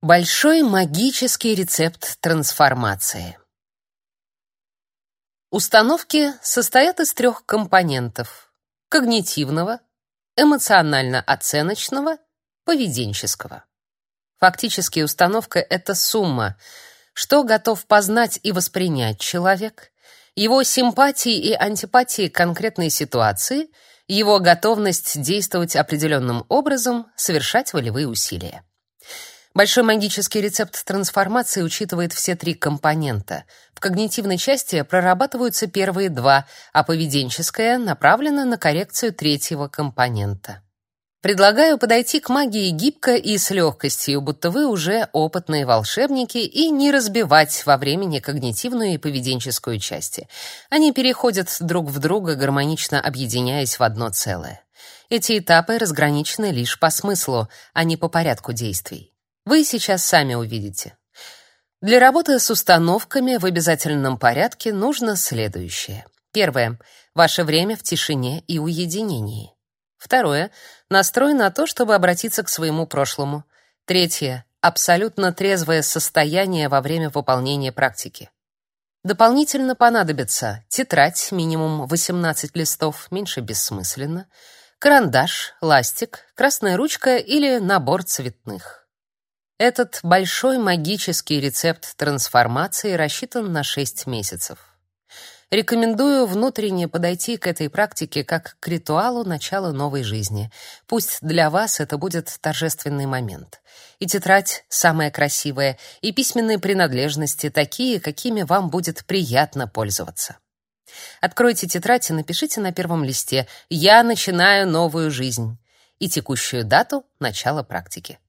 Большой магический рецепт трансформации. Установки состоят из трех компонентов: когнитивного, эмоционально-оценочного, поведенческого. Фактически установка это сумма, что готов познать и воспринять человек, его симпатии и антипатии к конкретной ситуации, его готовность действовать определенным образом, совершать волевые усилия. Большой магический рецепт трансформации учитывает все три компонента. В когнитивной части прорабатываются первые два, а поведенческая направлена на коррекцию третьего компонента. Предлагаю подойти к магии гибко и с легкостью, будто вы уже опытные волшебники, и не разбивать во времени когнитивную и поведенческую части. Они переходят друг в друга, гармонично объединяясь в одно целое. Эти этапы разграничены лишь по смыслу, а не по порядку действий. Вы сейчас сами увидите. Для работы с установками в обязательном порядке нужно следующее. Первое ваше время в тишине и уединении. Второе настрой на то, чтобы обратиться к своему прошлому. Третье абсолютно трезвое состояние во время выполнения практики. Дополнительно понадобится тетрадь, минимум 18 листов, меньше бессмысленно, карандаш, ластик, красная ручка или набор цветных. Этот большой магический рецепт трансформации рассчитан на 6 месяцев. Рекомендую внутренне подойти к этой практике как к ритуалу начала новой жизни. Пусть для вас это будет торжественный момент. И тетрадь самая красивая, и письменные принадлежности такие, какими вам будет приятно пользоваться. Откройте тетрадь и напишите на первом листе «Я начинаю новую жизнь» и текущую дату начала практики.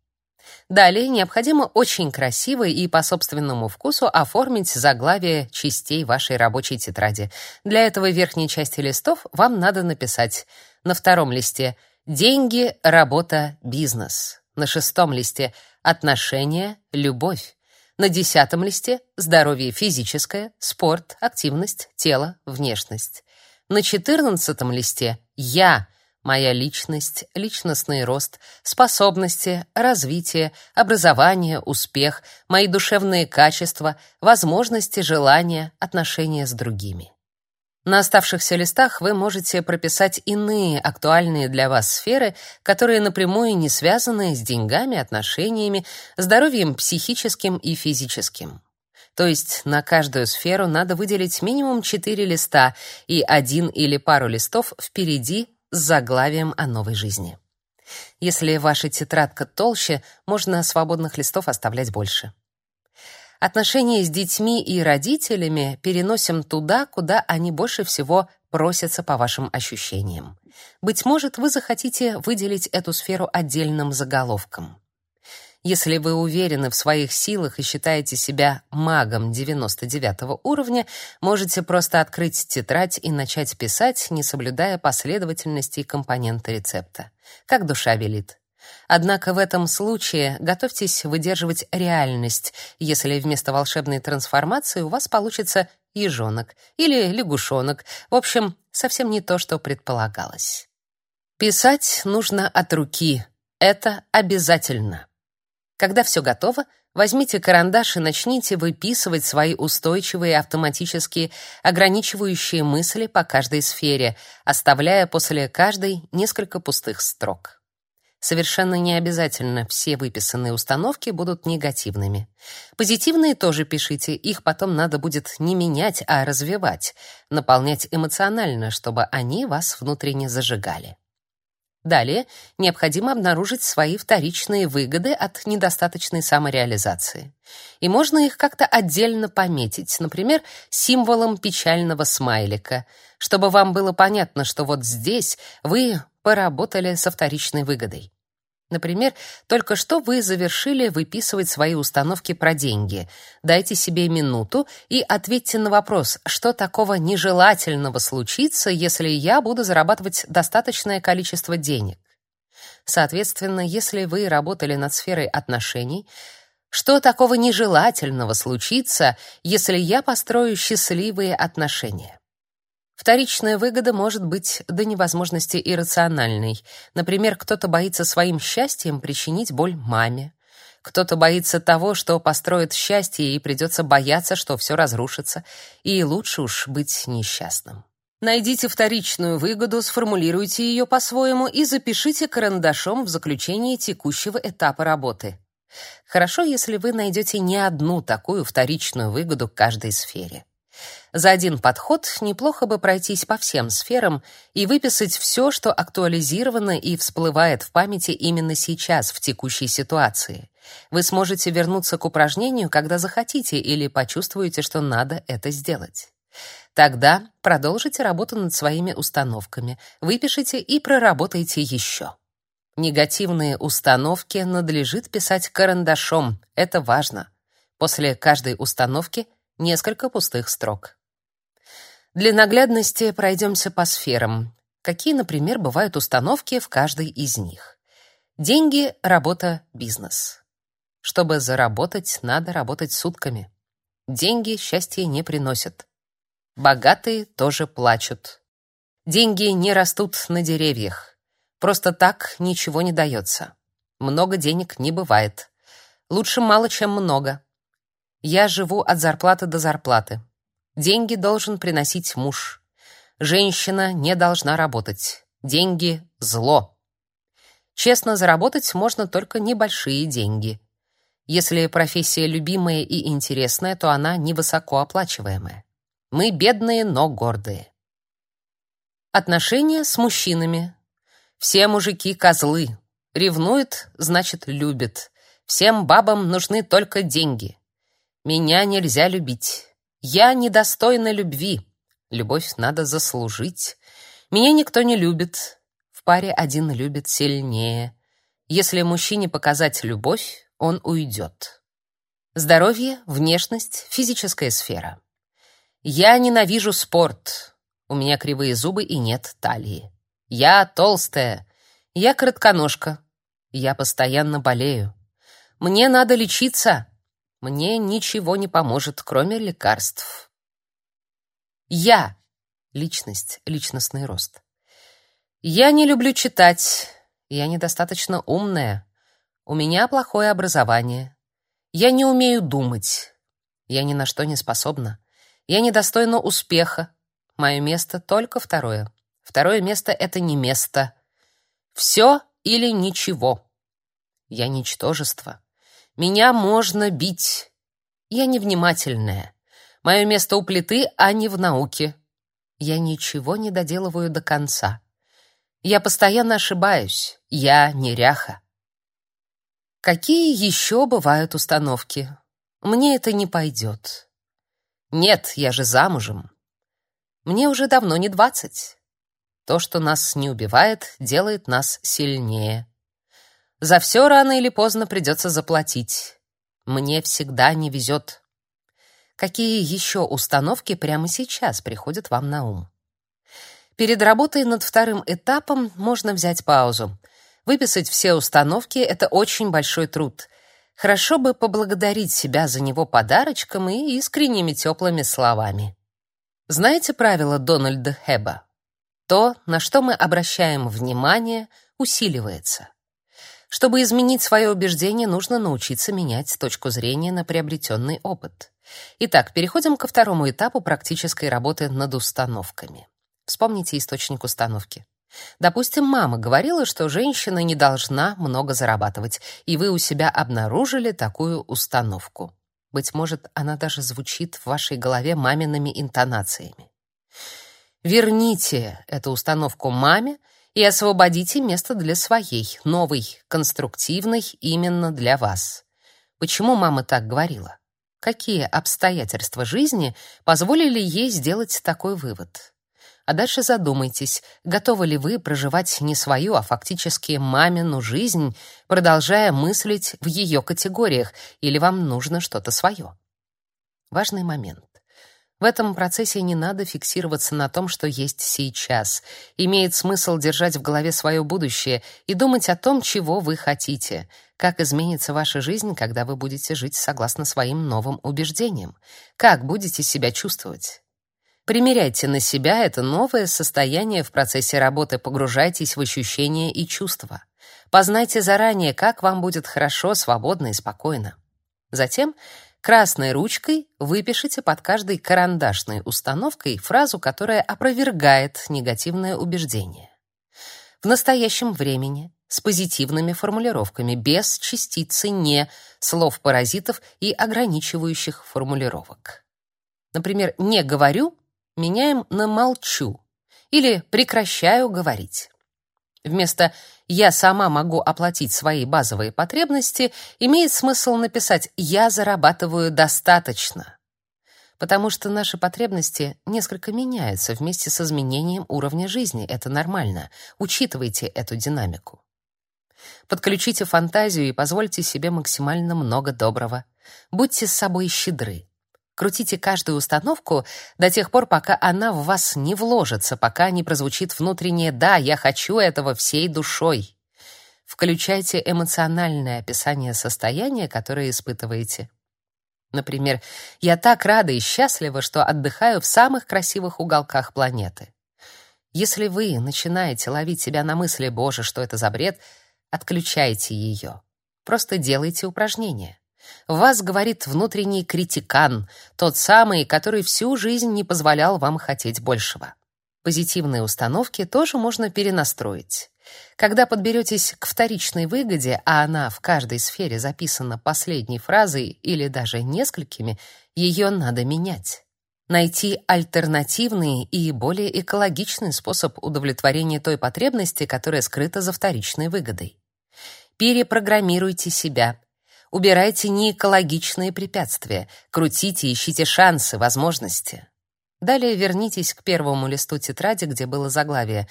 Далее необходимо очень красиво и по собственному вкусу оформить заглавие частей вашей рабочей тетради. Для этого в верхней части листов вам надо написать на втором листе «Деньги, работа, бизнес», на шестом листе «Отношения, любовь», на десятом листе «Здоровье физическое, спорт, активность, тело, внешность», на четырнадцатом листе «Я», Моя личность, личностный рост, способности, развитие, образование, успех, мои душевные качества, возможности, желания, отношения с другими. На оставшихся листах вы можете прописать иные актуальные для вас сферы, которые напрямую не связаны с деньгами, отношениями, здоровьем психическим и физическим. То есть на каждую сферу надо выделить минимум 4 листа и один или пару листов впереди с заглавием о новой жизни. Если ваша тетрадка толще, можно свободных листов оставлять больше. Отношения с детьми и родителями переносим туда, куда они больше всего просятся по вашим ощущениям. Быть может, вы захотите выделить эту сферу отдельным заголовком. Если вы уверены в своих силах и считаете себя магом 99 уровня, можете просто открыть тетрадь и начать писать, не соблюдая последовательности и компоненты рецепта. Как душа велит. Однако в этом случае готовьтесь выдерживать реальность, если вместо волшебной трансформации у вас получится ежонок или лягушонок. В общем, совсем не то, что предполагалось. Писать нужно от руки. Это обязательно. Когда все готово, возьмите карандаш и начните выписывать свои устойчивые автоматические ограничивающие мысли по каждой сфере, оставляя после каждой несколько пустых строк. Совершенно не обязательно все выписанные установки будут негативными. Позитивные тоже пишите, их потом надо будет не менять, а развивать, наполнять эмоционально, чтобы они вас внутренне зажигали. Далее необходимо обнаружить свои вторичные выгоды от недостаточной самореализации. И можно их как-то отдельно пометить, например, символом печального смайлика, чтобы вам было понятно, что вот здесь вы поработали со вторичной выгодой. Например, только что вы завершили выписывать свои установки про деньги. Дайте себе минуту и ответьте на вопрос, что такого нежелательного случится, если я буду зарабатывать достаточное количество денег. Соответственно, если вы работали над сферой отношений, что такого нежелательного случится, если я построю счастливые отношения? Вторичная выгода может быть до невозможности иррациональной. Например, кто-то боится своим счастьем причинить боль маме. Кто-то боится того, что построит счастье, и придется бояться, что все разрушится, и лучше уж быть несчастным. Найдите вторичную выгоду, сформулируйте ее по-своему и запишите карандашом в заключении текущего этапа работы. Хорошо, если вы найдете не одну такую вторичную выгоду к каждой сфере. За один подход неплохо бы пройтись по всем сферам и выписать все, что актуализировано и всплывает в памяти именно сейчас, в текущей ситуации. Вы сможете вернуться к упражнению, когда захотите или почувствуете, что надо это сделать. Тогда продолжите работу над своими установками, выпишите и проработайте еще. Негативные установки надлежит писать карандашом, это важно. После каждой установки несколько пустых строк. Для наглядности пройдемся по сферам. Какие, например, бывают установки в каждой из них? Деньги, работа, бизнес. Чтобы заработать, надо работать сутками. Деньги счастья не приносят. Богатые тоже плачут. Деньги не растут на деревьях. Просто так ничего не дается. Много денег не бывает. Лучше мало, чем много. Я живу от зарплаты до зарплаты. Деньги должен приносить муж. Женщина не должна работать. Деньги — зло. Честно заработать можно только небольшие деньги. Если профессия любимая и интересная, то она невысокооплачиваемая. Мы бедные, но гордые. Отношения с мужчинами. Все мужики козлы. Ревнует, значит, любит. Всем бабам нужны только деньги. Меня нельзя любить. Я недостойна любви. Любовь надо заслужить. Меня никто не любит. В паре один любит сильнее. Если мужчине показать любовь, он уйдет. Здоровье, внешность, физическая сфера. Я ненавижу спорт. У меня кривые зубы и нет талии. Я толстая. Я коротконожка. Я постоянно болею. Мне надо лечиться. Мне ничего не поможет, кроме лекарств. Я личность, личностный рост. Я не люблю читать. Я недостаточно умная. У меня плохое образование. Я не умею думать. Я ни на что не способна. Я недостойна успеха. Мое место только второе. Второе место — это не место. Все или ничего. Я ничтожество. Меня можно бить. Я невнимательная. Мое место у плиты, а не в науке. Я ничего не доделываю до конца. Я постоянно ошибаюсь. Я неряха. Какие еще бывают установки? Мне это не пойдет. Нет, я же замужем. Мне уже давно не двадцать. То, что нас не убивает, делает нас сильнее. За все рано или поздно придется заплатить. Мне всегда не везет. Какие еще установки прямо сейчас приходят вам на ум? Перед работой над вторым этапом можно взять паузу. Выписать все установки — это очень большой труд — Хорошо бы поблагодарить себя за него подарочком и искренними теплыми словами. Знаете правило Дональда Хэба? То, на что мы обращаем внимание, усиливается. Чтобы изменить свое убеждение, нужно научиться менять точку зрения на приобретенный опыт. Итак, переходим ко второму этапу практической работы над установками. Вспомните источник установки. Допустим, мама говорила, что женщина не должна много зарабатывать, и вы у себя обнаружили такую установку. Быть может, она даже звучит в вашей голове мамиными интонациями. Верните эту установку маме и освободите место для своей, новой, конструктивной именно для вас. Почему мама так говорила? Какие обстоятельства жизни позволили ей сделать такой вывод? А дальше задумайтесь, готовы ли вы проживать не свою, а фактически мамину жизнь, продолжая мыслить в ее категориях, или вам нужно что-то свое. Важный момент. В этом процессе не надо фиксироваться на том, что есть сейчас. Имеет смысл держать в голове свое будущее и думать о том, чего вы хотите, как изменится ваша жизнь, когда вы будете жить согласно своим новым убеждениям, как будете себя чувствовать. Примеряйте на себя это новое состояние в процессе работы, погружайтесь в ощущения и чувства. Познайте заранее, как вам будет хорошо, свободно и спокойно. Затем красной ручкой выпишите под каждой карандашной установкой фразу, которая опровергает негативное убеждение. В настоящем времени с позитивными формулировками, без частицы «не», слов-паразитов и ограничивающих формулировок. Например, «не говорю» меняем на «молчу» или «прекращаю говорить». Вместо «я сама могу оплатить свои базовые потребности» имеет смысл написать «я зарабатываю достаточно», потому что наши потребности несколько меняются вместе с изменением уровня жизни. Это нормально. Учитывайте эту динамику. Подключите фантазию и позвольте себе максимально много доброго. Будьте с собой щедры. Крутите каждую установку до тех пор, пока она в вас не вложится, пока не прозвучит внутреннее «да, я хочу этого всей душой». Включайте эмоциональное описание состояния, которое испытываете. Например, «Я так рада и счастлива, что отдыхаю в самых красивых уголках планеты». Если вы начинаете ловить себя на мысли «Боже, что это за бред», отключайте ее. Просто делайте упражнения. Вас говорит внутренний критикан, тот самый, который всю жизнь не позволял вам хотеть большего. Позитивные установки тоже можно перенастроить. Когда подберетесь к вторичной выгоде, а она в каждой сфере записана последней фразой или даже несколькими, ее надо менять. Найти альтернативный и более экологичный способ удовлетворения той потребности, которая скрыта за вторичной выгодой. Перепрограммируйте себя, Убирайте неэкологичные препятствия, крутите, ищите шансы, возможности. Далее вернитесь к первому листу тетради, где было заглавие.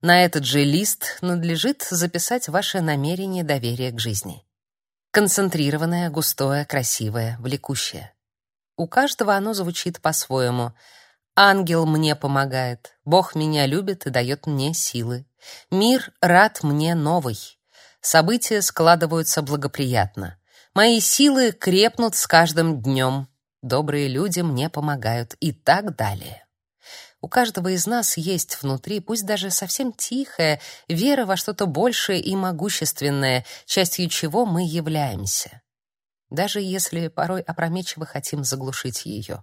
На этот же лист надлежит записать ваше намерение доверия к жизни. Концентрированное, густое, красивое, влекущее. У каждого оно звучит по-своему. Ангел мне помогает, Бог меня любит и дает мне силы. Мир рад мне новый. События складываются благоприятно. Мои силы крепнут с каждым днем. Добрые люди мне помогают и так далее. У каждого из нас есть внутри, пусть даже совсем тихая, вера во что-то большее и могущественное, частью чего мы являемся. Даже если порой опрометчиво хотим заглушить ее.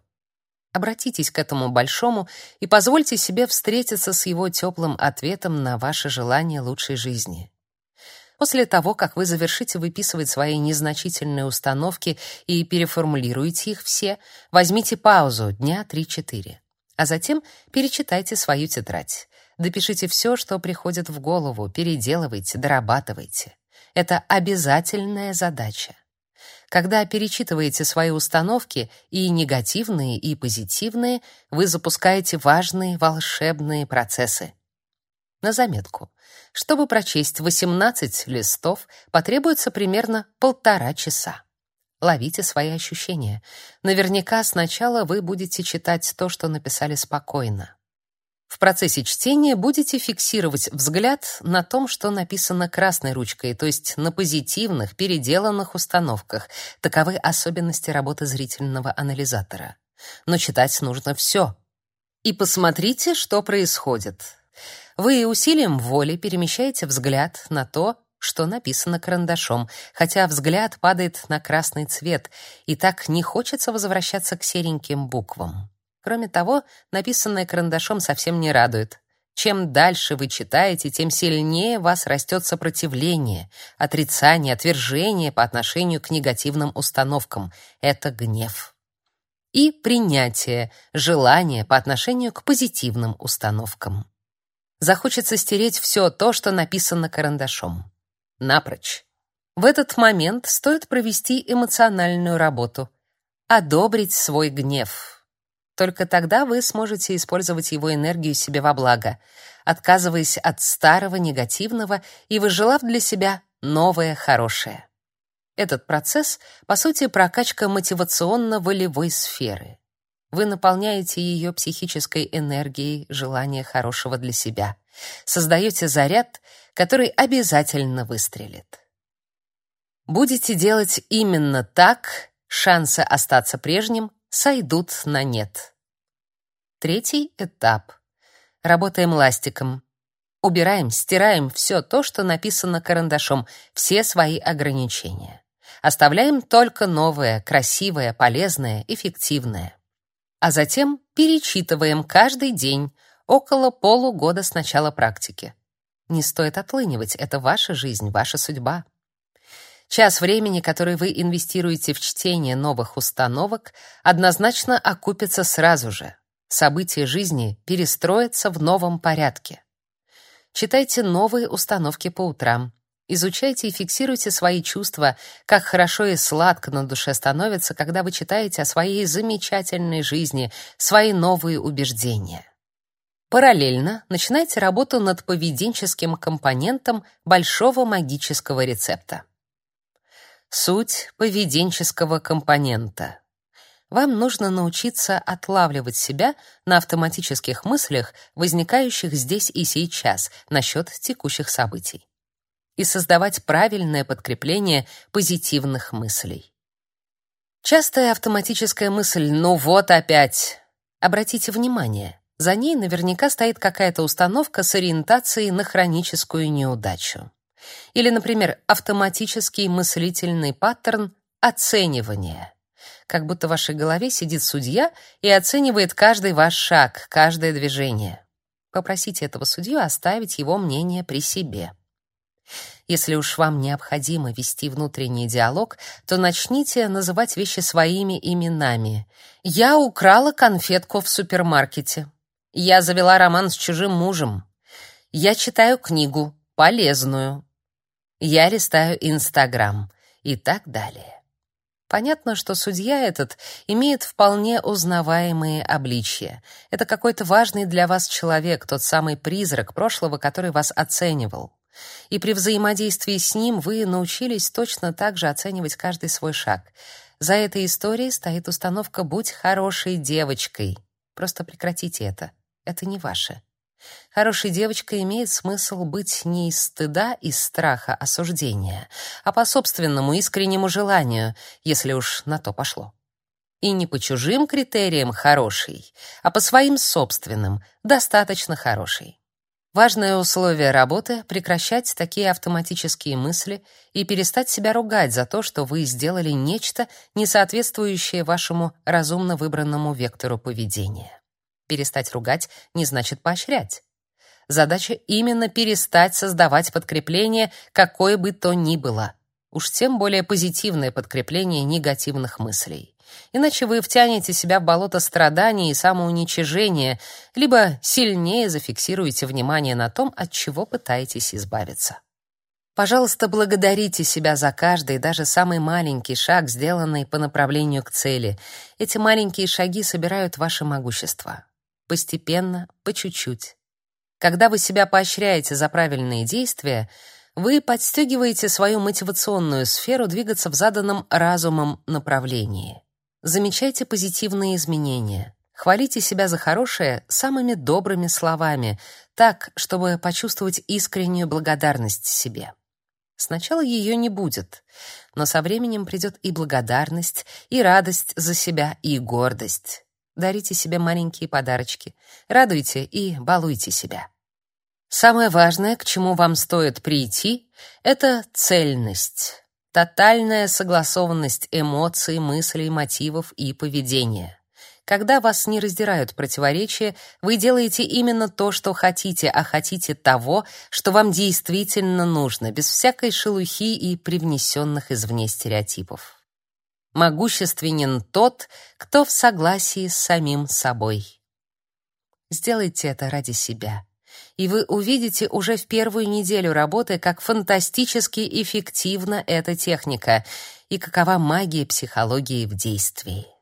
Обратитесь к этому большому и позвольте себе встретиться с его теплым ответом на ваше желание лучшей жизни. После того, как вы завершите выписывать свои незначительные установки и переформулируете их все, возьмите паузу дня 3-4. А затем перечитайте свою тетрадь. Допишите все, что приходит в голову, переделывайте, дорабатывайте. Это обязательная задача. Когда перечитываете свои установки, и негативные, и позитивные, вы запускаете важные волшебные процессы. На заметку. Чтобы прочесть 18 листов, потребуется примерно полтора часа. Ловите свои ощущения. Наверняка сначала вы будете читать то, что написали спокойно. В процессе чтения будете фиксировать взгляд на том, что написано красной ручкой, то есть на позитивных, переделанных установках. Таковы особенности работы зрительного анализатора. Но читать нужно все. И посмотрите, что происходит. Вы усилием воли перемещаете взгляд на то, что написано карандашом, хотя взгляд падает на красный цвет, и так не хочется возвращаться к сереньким буквам. Кроме того, написанное карандашом совсем не радует. Чем дальше вы читаете, тем сильнее вас растет сопротивление, отрицание, отвержение по отношению к негативным установкам. Это гнев. И принятие, желание по отношению к позитивным установкам захочется стереть все то, что написано карандашом. Напрочь. В этот момент стоит провести эмоциональную работу, одобрить свой гнев. Только тогда вы сможете использовать его энергию себе во благо, отказываясь от старого негативного и выжелав для себя новое хорошее. Этот процесс, по сути, прокачка мотивационно-волевой сферы. Вы наполняете ее психической энергией желания хорошего для себя. Создаете заряд, который обязательно выстрелит. Будете делать именно так, шансы остаться прежним сойдут на нет. Третий этап. Работаем ластиком. Убираем, стираем все то, что написано карандашом, все свои ограничения. Оставляем только новое, красивое, полезное, эффективное. А затем перечитываем каждый день, около полугода с начала практики. Не стоит отлынивать, это ваша жизнь, ваша судьба. Час времени, который вы инвестируете в чтение новых установок, однозначно окупится сразу же. События жизни перестроятся в новом порядке. Читайте новые установки по утрам. Изучайте и фиксируйте свои чувства, как хорошо и сладко на душе становится, когда вы читаете о своей замечательной жизни, свои новые убеждения. Параллельно начинайте работу над поведенческим компонентом большого магического рецепта. Суть поведенческого компонента. Вам нужно научиться отлавливать себя на автоматических мыслях, возникающих здесь и сейчас насчет текущих событий, и создавать правильное подкрепление позитивных мыслей. Частая автоматическая мысль «ну вот опять». Обратите внимание, за ней наверняка стоит какая-то установка с ориентацией на хроническую неудачу. Или, например, автоматический мыслительный паттерн оценивания. Как будто в вашей голове сидит судья и оценивает каждый ваш шаг, каждое движение. Попросите этого судью оставить его мнение при себе. Если уж вам необходимо вести внутренний диалог, то начните называть вещи своими именами. Я украла конфетку в супермаркете. Я завела роман с чужим мужем. Я читаю книгу, полезную я листаю Инстаграм и так далее. Понятно, что судья этот имеет вполне узнаваемые обличья. Это какой-то важный для вас человек, тот самый призрак прошлого, который вас оценивал. И при взаимодействии с ним вы научились точно так же оценивать каждый свой шаг. За этой историей стоит установка «будь хорошей девочкой». Просто прекратите это. Это не ваше. Хорошей девочкой имеет смысл быть не из стыда и страха осуждения, а по собственному искреннему желанию, если уж на то пошло. И не по чужим критериям хороший, а по своим собственным, достаточно хороший. Важное условие работы — прекращать такие автоматические мысли и перестать себя ругать за то, что вы сделали нечто, не соответствующее вашему разумно выбранному вектору поведения. Перестать ругать не значит поощрять. Задача именно перестать создавать подкрепление, какое бы то ни было. Уж тем более позитивное подкрепление негативных мыслей. Иначе вы втянете себя в болото страданий и самоуничижения, либо сильнее зафиксируете внимание на том, от чего пытаетесь избавиться. Пожалуйста, благодарите себя за каждый, даже самый маленький шаг, сделанный по направлению к цели. Эти маленькие шаги собирают ваше могущество постепенно, по чуть-чуть. Когда вы себя поощряете за правильные действия, вы подстегиваете свою мотивационную сферу двигаться в заданном разумом направлении. Замечайте позитивные изменения. Хвалите себя за хорошее самыми добрыми словами, так, чтобы почувствовать искреннюю благодарность себе. Сначала ее не будет, но со временем придет и благодарность, и радость за себя, и гордость. Дарите себе маленькие подарочки, радуйте и балуйте себя. Самое важное, к чему вам стоит прийти, это цельность, тотальная согласованность эмоций, мыслей, мотивов и поведения. Когда вас не раздирают противоречия, вы делаете именно то, что хотите, а хотите того, что вам действительно нужно, без всякой шелухи и привнесенных извне стереотипов. Могущественен тот, кто в согласии с самим собой. Сделайте это ради себя, и вы увидите уже в первую неделю работы, как фантастически эффективна эта техника и какова магия психологии в действии.